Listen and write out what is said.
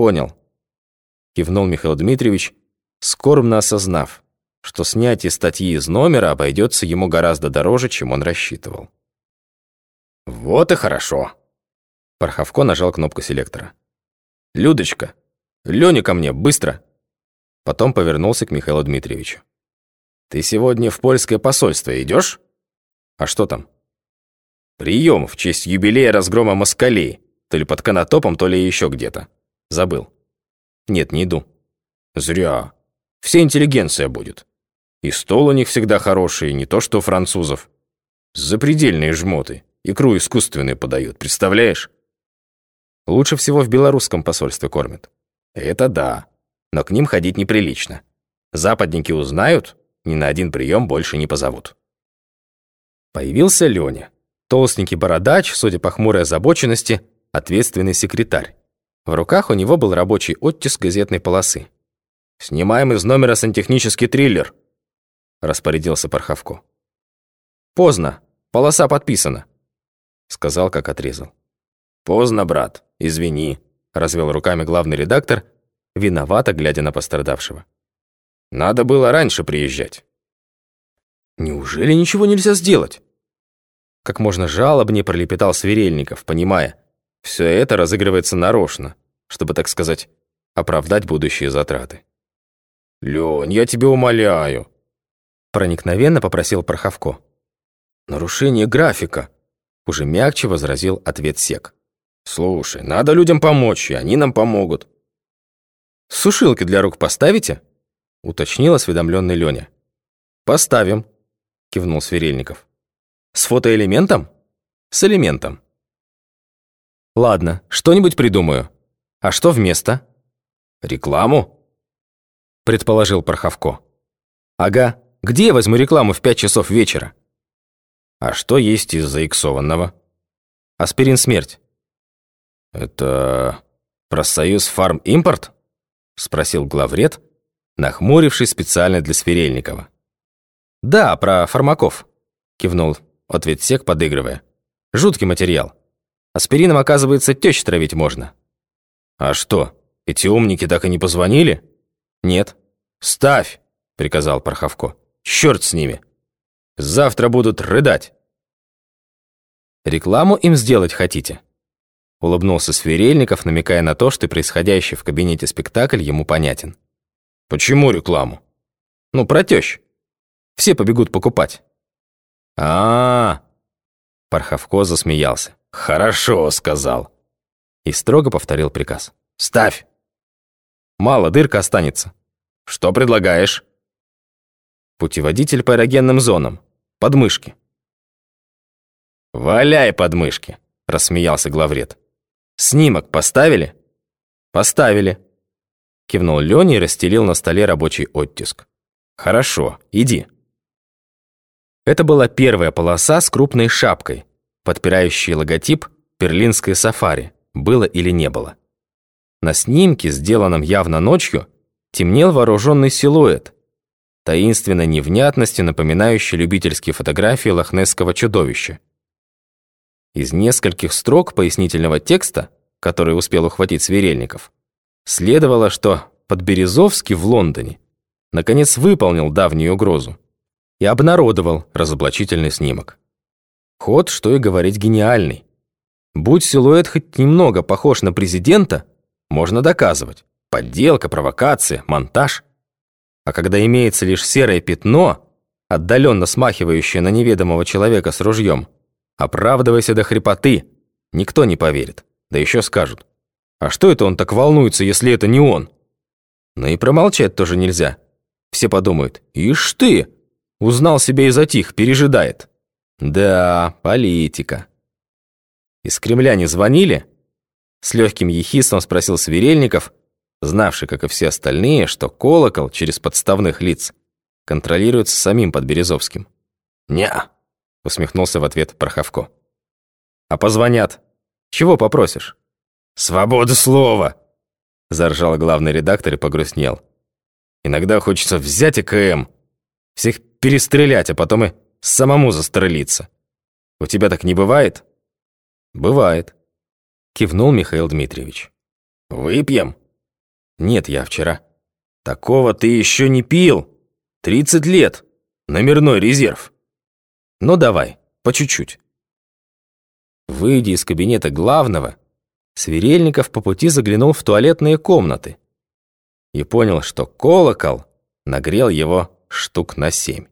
Понял. Кивнул Михаил Дмитриевич, скорбно осознав, что снятие статьи из номера обойдется ему гораздо дороже, чем он рассчитывал. «Вот и хорошо!» Порховко нажал кнопку селектора. «Людочка, Лёня ко мне, быстро!» Потом повернулся к Михаилу Дмитриевичу. «Ты сегодня в польское посольство идешь? «А что там?» «Прием в честь юбилея разгрома москалей, то ли под Конотопом, то ли еще где-то. Забыл». «Нет, не иду». «Зря. Вся интеллигенция будет. И стол у них всегда хороший, не то что французов. Запредельные жмоты. Икру искусственную подают, представляешь?» «Лучше всего в белорусском посольстве кормят». «Это да но к ним ходить неприлично. Западники узнают, ни на один прием больше не позовут. Появился Леня. Толстенький бородач, судя по хмурой озабоченности, ответственный секретарь. В руках у него был рабочий оттиск газетной полосы. «Снимаем из номера сантехнический триллер», — распорядился Порховко. «Поздно. Полоса подписана», — сказал, как отрезал. «Поздно, брат. Извини», — развел руками главный редактор виновато глядя на пострадавшего. «Надо было раньше приезжать». «Неужели ничего нельзя сделать?» Как можно жалобнее пролепетал Сверельников, понимая, все это разыгрывается нарочно, чтобы, так сказать, оправдать будущие затраты. «Лёнь, я тебя умоляю», проникновенно попросил Порховко. «Нарушение графика», уже мягче возразил ответ Сек. «Слушай, надо людям помочь, и они нам помогут. «Сушилки для рук поставите?» — уточнил осведомленный Леня. «Поставим», — кивнул Сверельников. «С фотоэлементом?» «С элементом». «Ладно, что-нибудь придумаю. А что вместо?» «Рекламу?» — предположил Порховко. «Ага, где я возьму рекламу в пять часов вечера?» «А что есть из заиксованного?» «Аспирин смерть». «Это профсоюз фарм-импорт?» спросил главред, нахмурившись специально для Сверельникова. «Да, про фармаков», — кивнул ответсек, подыгрывая. «Жуткий материал. Аспирином, оказывается, тещ травить можно». «А что, эти умники так и не позвонили?» «Нет». «Ставь», — приказал Порховко. «Чёрт с ними. Завтра будут рыдать». «Рекламу им сделать хотите?» Улыбнулся Сверельников, намекая на то, что происходящий в кабинете спектакль ему понятен. «Почему рекламу?» «Ну, про тещ. Все побегут покупать». А, -а, -а Парховко засмеялся. «Хорошо», — сказал. И строго повторил приказ. «Ставь!» «Мало, дырка останется». «Что предлагаешь?» «Путеводитель по эрогенным зонам. Подмышки». «Валяй подмышки», — рассмеялся главред. «Снимок поставили?» «Поставили», — кивнул Леня и расстелил на столе рабочий оттиск. «Хорошо, иди». Это была первая полоса с крупной шапкой, подпирающей логотип «Берлинское сафари», было или не было. На снимке, сделанном явно ночью, темнел вооруженный силуэт, таинственной невнятностью напоминающий любительские фотографии лохнесского чудовища. Из нескольких строк пояснительного текста, который успел ухватить Сверельников, следовало, что Подберезовский в Лондоне наконец выполнил давнюю угрозу и обнародовал разоблачительный снимок. Ход, что и говорить, гениальный. Будь силуэт хоть немного похож на президента, можно доказывать. Подделка, провокация, монтаж. А когда имеется лишь серое пятно, отдаленно смахивающее на неведомого человека с ружьем, Оправдывайся до хрипоты. Никто не поверит. Да еще скажут. А что это он так волнуется, если это не он? Но и промолчать тоже нельзя. Все подумают, ишь ты, узнал себя и затих, пережидает. Да, политика. Из Кремля не звонили? С легким ехидством спросил Сверельников, знавший, как и все остальные, что колокол через подставных лиц контролируется самим Подберезовским. «Не-а», усмехнулся в ответ Порховко. «А позвонят. Чего попросишь?» «Свобода слова!» Заржал главный редактор и погрустнел. «Иногда хочется взять ИКМ, всех перестрелять, а потом и самому застрелиться. У тебя так не бывает?» «Бывает», кивнул Михаил Дмитриевич. «Выпьем?» Нет, я вчера. Такого ты еще не пил. 30 лет. Номерной резерв. Ну давай, по чуть-чуть. Выйдя из кабинета главного, Сверельников по пути заглянул в туалетные комнаты и понял, что колокол нагрел его штук на семь.